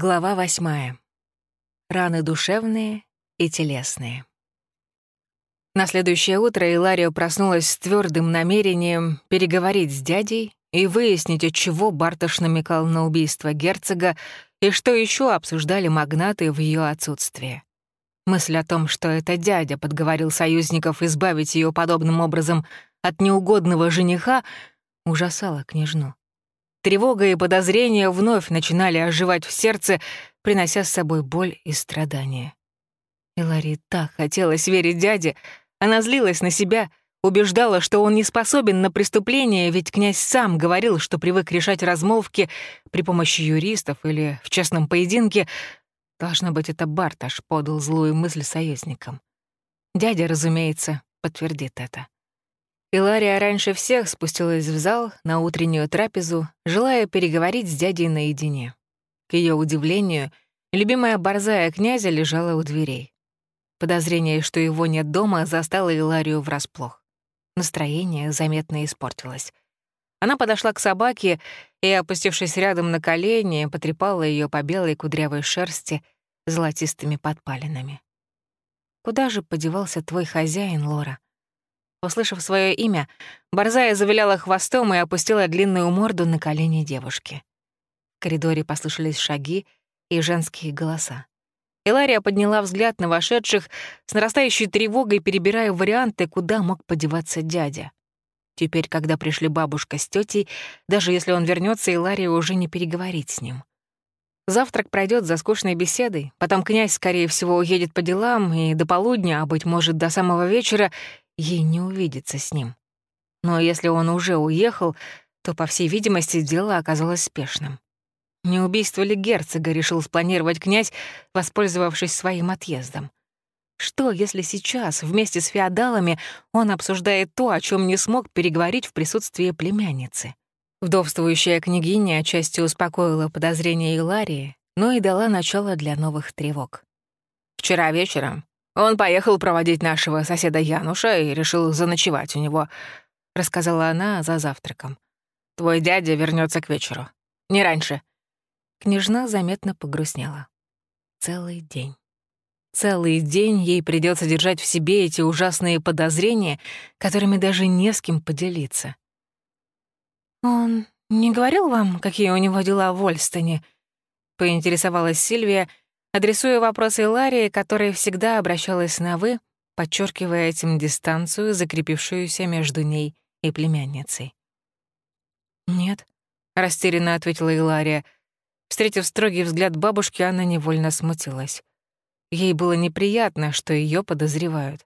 Глава восьмая. Раны душевные и телесные. На следующее утро Илария проснулась с твердым намерением переговорить с дядей и выяснить, от чего Бартош намекал на убийство герцога и что еще обсуждали магнаты в ее отсутствие. Мысль о том, что это дядя подговорил союзников избавить ее подобным образом от неугодного жениха, ужасала княжну. Тревога и подозрения вновь начинали оживать в сердце, принося с собой боль и страдания. И так хотелось верить дяде. Она злилась на себя, убеждала, что он не способен на преступление, ведь князь сам говорил, что привык решать размолвки при помощи юристов или в честном поединке. Должно быть, это Барташ подал злую мысль союзникам. Дядя, разумеется, подтвердит это. Илария раньше всех спустилась в зал на утреннюю трапезу, желая переговорить с дядей наедине. К ее удивлению, любимая борзая князя лежала у дверей. Подозрение, что его нет дома, застало Иларию врасплох. Настроение заметно испортилось. Она подошла к собаке и, опустившись рядом на колени, потрепала ее по белой кудрявой шерсти золотистыми подпалинами. «Куда же подевался твой хозяин, Лора?» Услышав свое имя, Борзая завиляла хвостом и опустила длинную морду на колени девушки. В коридоре послышались шаги и женские голоса. Илария подняла взгляд на вошедших, с нарастающей тревогой перебирая варианты, куда мог подеваться дядя. Теперь, когда пришли бабушка с тетей, даже если он вернется, Илария уже не переговорить с ним. Завтрак пройдет за скучной беседой, потом князь, скорее всего, уедет по делам, и до полудня, а, быть может, до самого вечера, ей не увидеться с ним. Но если он уже уехал, то, по всей видимости, дело оказалось спешным. Не убийство ли герцога решил спланировать князь, воспользовавшись своим отъездом? Что, если сейчас, вместе с феодалами, он обсуждает то, о чем не смог переговорить в присутствии племянницы? Вдовствующая княгиня отчасти успокоила подозрения Иларии, но и дала начало для новых тревог. «Вчера вечером он поехал проводить нашего соседа Януша и решил заночевать у него», — рассказала она за завтраком. «Твой дядя вернется к вечеру. Не раньше». Княжна заметно погрустнела. Целый день. Целый день ей придется держать в себе эти ужасные подозрения, которыми даже не с кем поделиться. «Он не говорил вам, какие у него дела в Вольстоне?» — поинтересовалась Сильвия, адресуя вопросы Ларии, которая всегда обращалась на «вы», подчеркивая этим дистанцию, закрепившуюся между ней и племянницей. «Нет», — растерянно ответила Илария. Встретив строгий взгляд бабушки, она невольно смутилась. Ей было неприятно, что ее подозревают.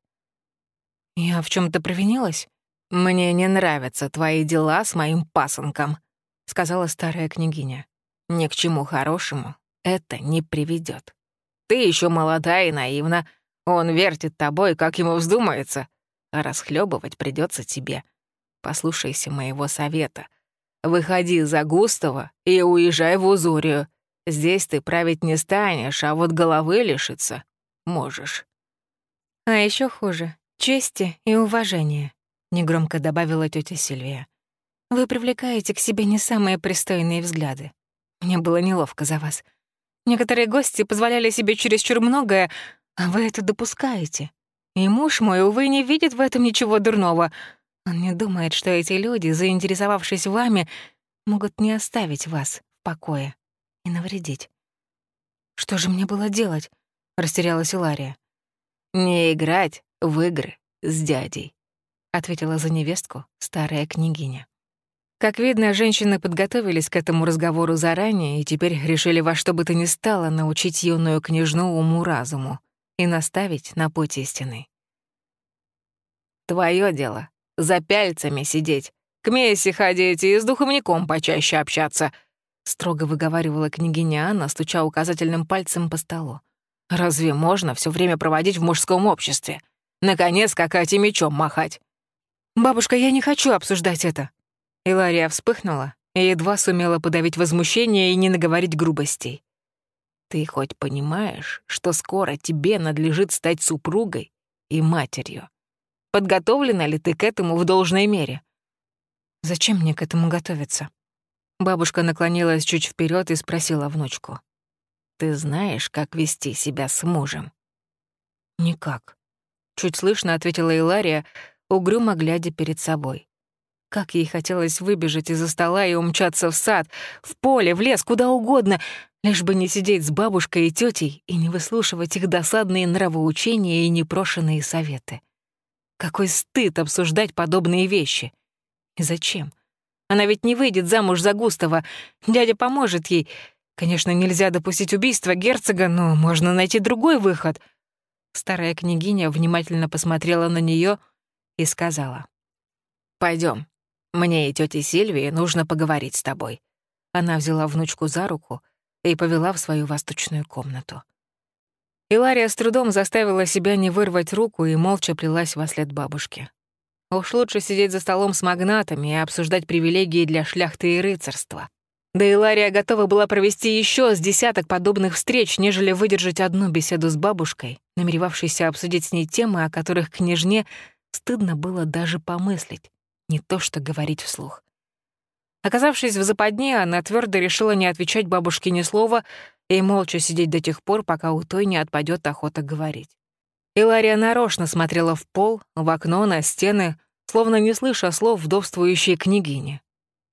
«Я в чем то провинилась?» «Мне не нравятся твои дела с моим пасынком», — сказала старая княгиня. «Ни к чему хорошему это не приведет. Ты еще молода и наивна. Он вертит тобой, как ему вздумается. А расхлебывать придется тебе. Послушайся моего совета. Выходи за Густава и уезжай в Узурию. Здесь ты править не станешь, а вот головы лишиться можешь. А еще хуже — чести и уважения, — негромко добавила тетя Сильвия. Вы привлекаете к себе не самые пристойные взгляды. Мне было неловко за вас. Некоторые гости позволяли себе чересчур многое, а вы это допускаете. И муж мой, увы, не видит в этом ничего дурного. Он не думает, что эти люди, заинтересовавшись вами, могут не оставить вас в покое и навредить. «Что же мне было делать?» — растерялась Илария. «Не играть в игры с дядей», — ответила за невестку старая княгиня. Как видно, женщины подготовились к этому разговору заранее и теперь решили во что бы то ни стало научить юную княжну уму-разуму и наставить на путь истины. «Твое дело — за пяльцами сидеть, к Мессе ходить и с духовником почаще общаться», — строго выговаривала княгиня Анна, стуча указательным пальцем по столу. «Разве можно все время проводить в мужском обществе? Наконец, и мечом махать?» «Бабушка, я не хочу обсуждать это», Илария вспыхнула и едва сумела подавить возмущение и не наговорить грубостей. «Ты хоть понимаешь, что скоро тебе надлежит стать супругой и матерью? Подготовлена ли ты к этому в должной мере?» «Зачем мне к этому готовиться?» Бабушка наклонилась чуть вперед и спросила внучку. Ты знаешь, как вести себя с мужем?» «Никак», — чуть слышно ответила Илария, угрюмо глядя перед собой. Как ей хотелось выбежать из-за стола и умчаться в сад, в поле, в лес, куда угодно, лишь бы не сидеть с бабушкой и тетей и не выслушивать их досадные нравоучения и непрошенные советы. Какой стыд обсуждать подобные вещи. И зачем? Она ведь не выйдет замуж за Густава. Дядя поможет ей. Конечно, нельзя допустить убийства герцога, но можно найти другой выход. Старая княгиня внимательно посмотрела на нее и сказала. Пойдем. Мне и тете Сильвии нужно поговорить с тобой». Она взяла внучку за руку и повела в свою восточную комнату. Илария с трудом заставила себя не вырвать руку и молча плелась во след бабушки. Уж лучше сидеть за столом с магнатами и обсуждать привилегии для шляхты и рыцарства. Да и Лария готова была провести еще с десяток подобных встреч, нежели выдержать одну беседу с бабушкой, намеревавшейся обсудить с ней темы, о которых княжне стыдно было даже помыслить не то что говорить вслух. Оказавшись в западне, она твердо решила не отвечать бабушке ни слова и молча сидеть до тех пор, пока у той не отпадет охота говорить. Илария нарочно смотрела в пол, в окно, на стены, словно не слыша слов вдовствующей княгини.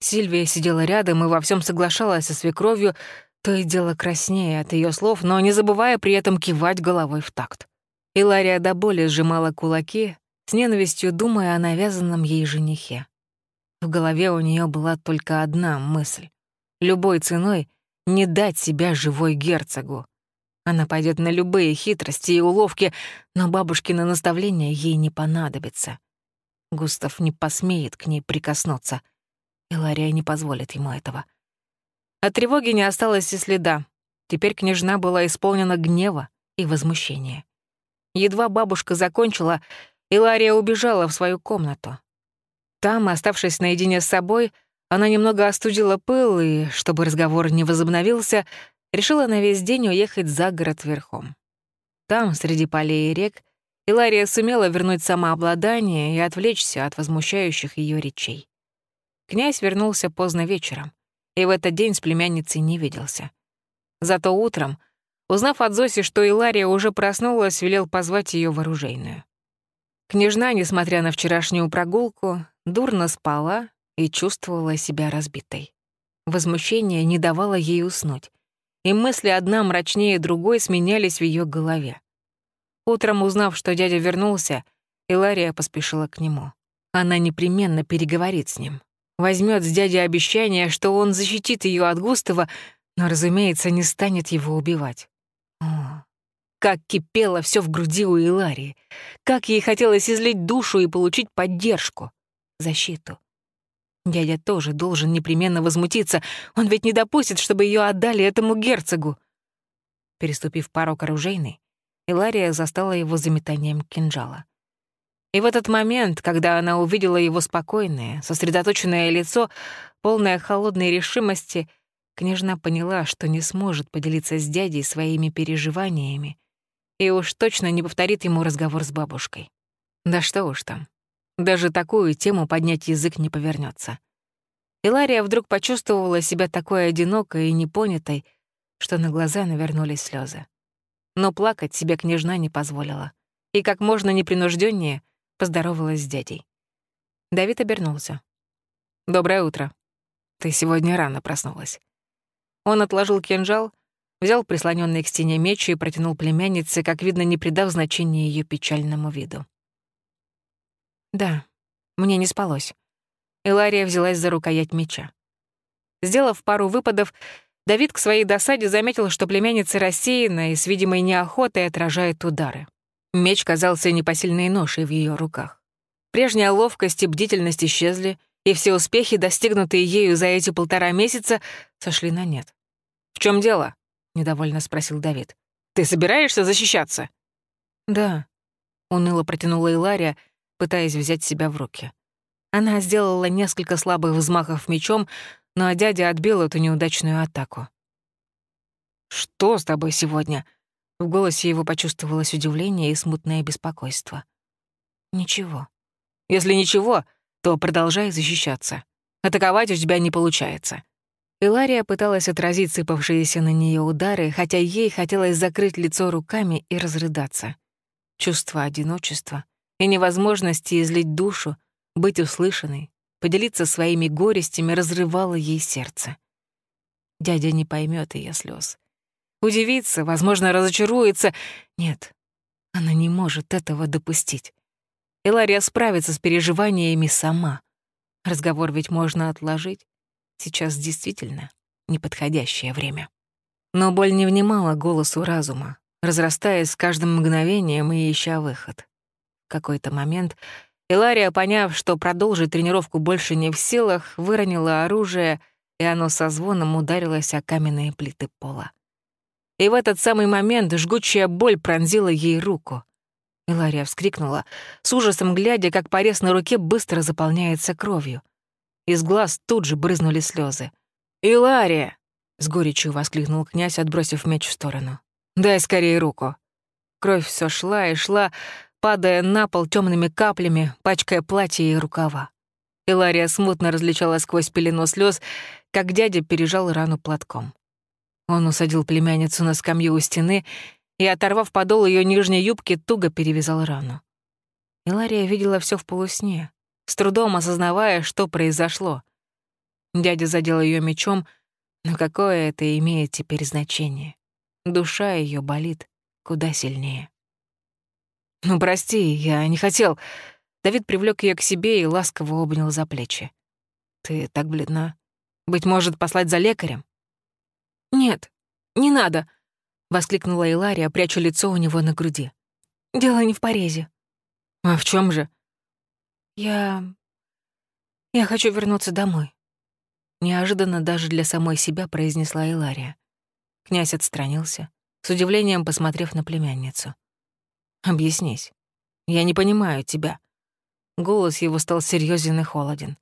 Сильвия сидела рядом и во всем соглашалась со свекровью, то и дело краснее от ее слов, но не забывая при этом кивать головой в такт. Илария до боли сжимала кулаки, с ненавистью думая о навязанном ей женихе. В голове у нее была только одна мысль — любой ценой не дать себя живой герцогу. Она пойдет на любые хитрости и уловки, но бабушкино наставление ей не понадобится. Густав не посмеет к ней прикоснуться, и Лария не позволит ему этого. От тревоги не осталось и следа. Теперь княжна была исполнена гнева и возмущения. Едва бабушка закончила, Илария убежала в свою комнату. Там, оставшись наедине с собой, она немного остудила пыл и, чтобы разговор не возобновился, решила на весь день уехать за город верхом. Там, среди полей и рек, Илария сумела вернуть самообладание и отвлечься от возмущающих ее речей. Князь вернулся поздно вечером, и в этот день с племянницей не виделся. Зато утром, узнав от Зоси, что Илария уже проснулась, велел позвать ее в оружейную. Княжна, несмотря на вчерашнюю прогулку, дурно спала и чувствовала себя разбитой. Возмущение не давало ей уснуть, и мысли одна мрачнее другой сменялись в ее голове. Утром, узнав, что дядя вернулся, Илария поспешила к нему. Она непременно переговорит с ним. Возьмет с дяди обещание, что он защитит ее от Густава, но, разумеется, не станет его убивать. Как кипело все в груди у Иларии. Как ей хотелось излить душу и получить поддержку, защиту. Дядя тоже должен непременно возмутиться. Он ведь не допустит, чтобы ее отдали этому герцогу. Переступив порог оружейной, Илария застала его заметанием кинжала. И в этот момент, когда она увидела его спокойное, сосредоточенное лицо, полное холодной решимости, княжна поняла, что не сможет поделиться с дядей своими переживаниями и уж точно не повторит ему разговор с бабушкой. Да что уж там. Даже такую тему поднять язык не повернется. Илария вдруг почувствовала себя такой одинокой и непонятой, что на глаза навернулись слезы. Но плакать себе княжна не позволила. И как можно непринужденнее поздоровалась с дядей. Давид обернулся. «Доброе утро. Ты сегодня рано проснулась». Он отложил кинжал взял прислоненный к стене меч и протянул племяннице, как видно, не придав значения ее печальному виду. «Да, мне не спалось». Илария взялась за рукоять меча. Сделав пару выпадов, Давид к своей досаде заметил, что племянница рассеяна и с видимой неохотой отражает удары. Меч казался непосильной ношей в ее руках. Прежняя ловкость и бдительность исчезли, и все успехи, достигнутые ею за эти полтора месяца, сошли на нет. «В чем дело?» — недовольно спросил Давид. «Ты собираешься защищаться?» «Да», — уныло протянула Илария, пытаясь взять себя в руки. Она сделала несколько слабых взмахов мечом, но дядя отбил эту неудачную атаку. «Что с тобой сегодня?» В голосе его почувствовалось удивление и смутное беспокойство. «Ничего». «Если ничего, то продолжай защищаться. Атаковать у тебя не получается». Илария пыталась отразить сыпавшиеся на нее удары, хотя ей хотелось закрыть лицо руками и разрыдаться. Чувство одиночества и невозможности излить душу, быть услышанной, поделиться своими горестями разрывало ей сердце. Дядя не поймет ее слез. Удивится, возможно, разочаруется. Нет, она не может этого допустить. Илария справится с переживаниями сама. Разговор ведь можно отложить. Сейчас действительно неподходящее время. Но боль не внимала голосу разума, разрастаясь с каждым мгновением и ища выход. В какой-то момент Илария, поняв, что продолжить тренировку больше не в силах, выронила оружие, и оно со звоном ударилось о каменные плиты пола. И в этот самый момент жгучая боль пронзила ей руку. Илария вскрикнула, с ужасом глядя, как порез на руке быстро заполняется кровью. Из глаз тут же брызнули слезы. «Илария!» — с горечью воскликнул князь, отбросив меч в сторону. «Дай скорее руку». Кровь все шла и шла, падая на пол темными каплями, пачкая платье и рукава. Илария смутно различала сквозь пелену слез, как дядя пережал рану платком. Он усадил племянницу на скамью у стены и, оторвав подол ее нижней юбки, туго перевязал рану. Илария видела все в полусне с трудом осознавая, что произошло. Дядя задел ее мечом, но какое это имеет теперь значение? Душа ее болит куда сильнее. «Ну, прости, я не хотел». Давид привлек ее к себе и ласково обнял за плечи. «Ты так бледна. Быть может, послать за лекарем?» «Нет, не надо», — воскликнула Илария, пряча лицо у него на груди. «Дело не в порезе». «А в чем же?» «Я... я хочу вернуться домой», — неожиданно даже для самой себя произнесла Илария. Князь отстранился, с удивлением посмотрев на племянницу. «Объяснись. Я не понимаю тебя». Голос его стал серьезен и холоден.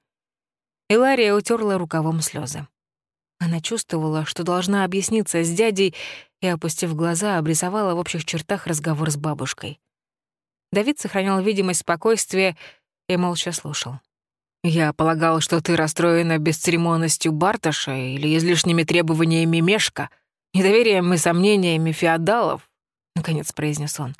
Илария утерла рукавом слезы. Она чувствовала, что должна объясниться с дядей, и, опустив глаза, обрисовала в общих чертах разговор с бабушкой. Давид сохранял видимость спокойствия и молча слушал. «Я полагал, что ты расстроена бесцеремонностью Барташа или излишними требованиями Мешка, недоверием и сомнениями феодалов», — наконец произнес он.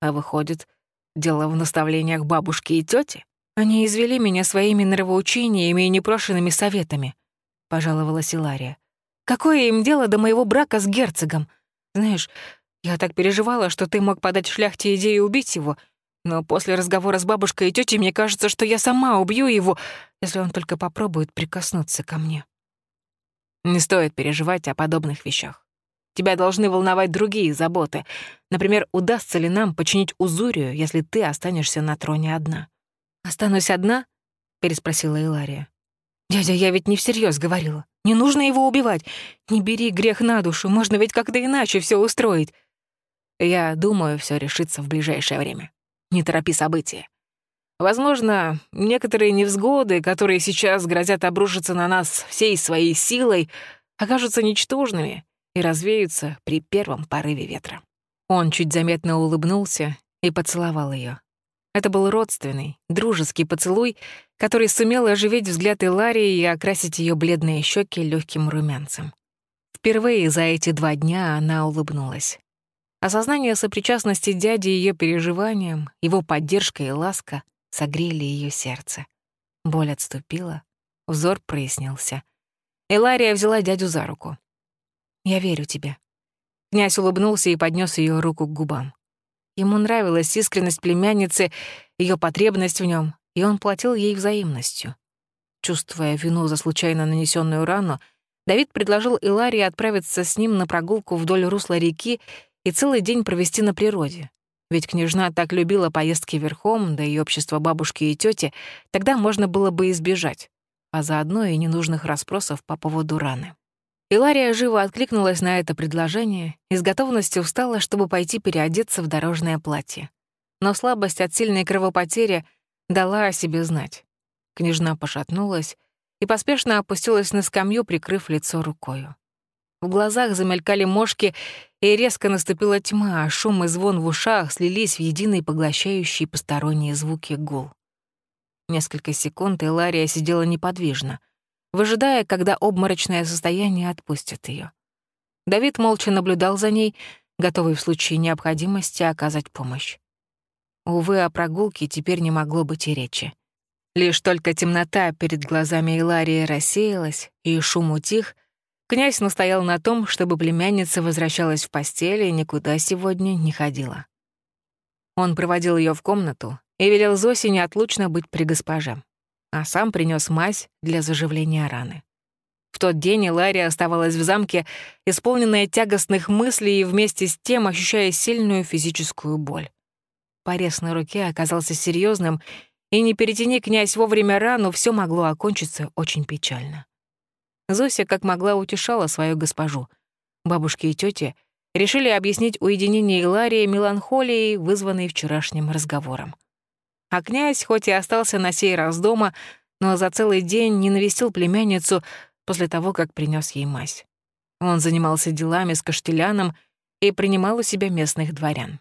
«А выходит, дело в наставлениях бабушки и тети? Они извели меня своими нравоучениями и непрошенными советами», — пожаловалась Илария. «Какое им дело до моего брака с герцогом? Знаешь, я так переживала, что ты мог подать шляхте идею убить его — но после разговора с бабушкой и тетей мне кажется, что я сама убью его, если он только попробует прикоснуться ко мне. Не стоит переживать о подобных вещах. Тебя должны волновать другие заботы. Например, удастся ли нам починить Узурию, если ты останешься на троне одна? «Останусь одна?» — переспросила Илария. «Дядя, я ведь не всерьез говорила. Не нужно его убивать. Не бери грех на душу, можно ведь как-то иначе все устроить. Я думаю, все решится в ближайшее время. Не торопи события. Возможно, некоторые невзгоды, которые сейчас грозят обрушиться на нас всей своей силой, окажутся ничтожными и развеются при первом порыве ветра. Он чуть заметно улыбнулся и поцеловал ее. Это был родственный, дружеский поцелуй, который сумел оживить взгляд Иларии и окрасить ее бледные щеки легким румянцем. Впервые за эти два дня она улыбнулась. Осознание сопричастности дяди ее переживаниям, его поддержка и ласка согрели ее сердце. Боль отступила, взор прояснился. Элария взяла дядю за руку. «Я верю тебе». Князь улыбнулся и поднес ее руку к губам. Ему нравилась искренность племянницы, ее потребность в нем, и он платил ей взаимностью. Чувствуя вину за случайно нанесенную рану, Давид предложил Иларии отправиться с ним на прогулку вдоль русла реки и целый день провести на природе. Ведь княжна так любила поездки верхом, да и общество бабушки и тети, тогда можно было бы избежать, а заодно и ненужных расспросов по поводу раны. Илария живо откликнулась на это предложение и с готовностью встала, чтобы пойти переодеться в дорожное платье. Но слабость от сильной кровопотери дала о себе знать. Княжна пошатнулась и поспешно опустилась на скамью, прикрыв лицо рукою. В глазах замелькали мошки, и резко наступила тьма, а шум и звон в ушах слились в единый поглощающий посторонние звуки гул. Несколько секунд Элария сидела неподвижно. выжидая, когда обморочное состояние отпустит ее. Давид молча наблюдал за ней, готовый в случае необходимости оказать помощь. Увы, о прогулке теперь не могло быть и речи. Лишь только темнота перед глазами Иларии рассеялась, и шум утих, князь настоял на том, чтобы племянница возвращалась в постель и никуда сегодня не ходила. Он проводил ее в комнату и велел Зосе неотлучно быть при госпоже, а сам принес мазь для заживления раны. В тот день Илария оставалась в замке, исполненная тягостных мыслей и вместе с тем ощущая сильную физическую боль. Порез на руке оказался серьезным, и не перетяни князь вовремя рану, все могло окончиться очень печально. Зося как могла утешала свою госпожу. Бабушки и тети решили объяснить уединение Иларии меланхолией, вызванной вчерашним разговором. А князь, хоть и остался на сей раз дома, но за целый день не навестил племянницу после того, как принес ей мазь. Он занимался делами с Каштеляном и принимал у себя местных дворян.